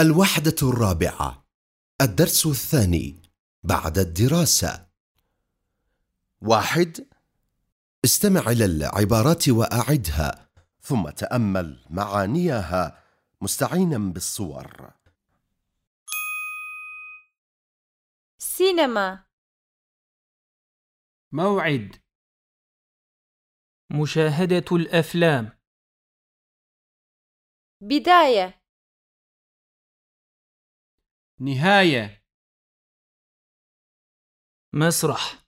الوحدة الرابعة الدرس الثاني بعد الدراسة. واحد استمع إلى العبارات وأعدها ثم تأمل معانيها مستعينا بالصور. سينما. موعد. مشاهدة الأفلام. بداية. نهاية. مسرح.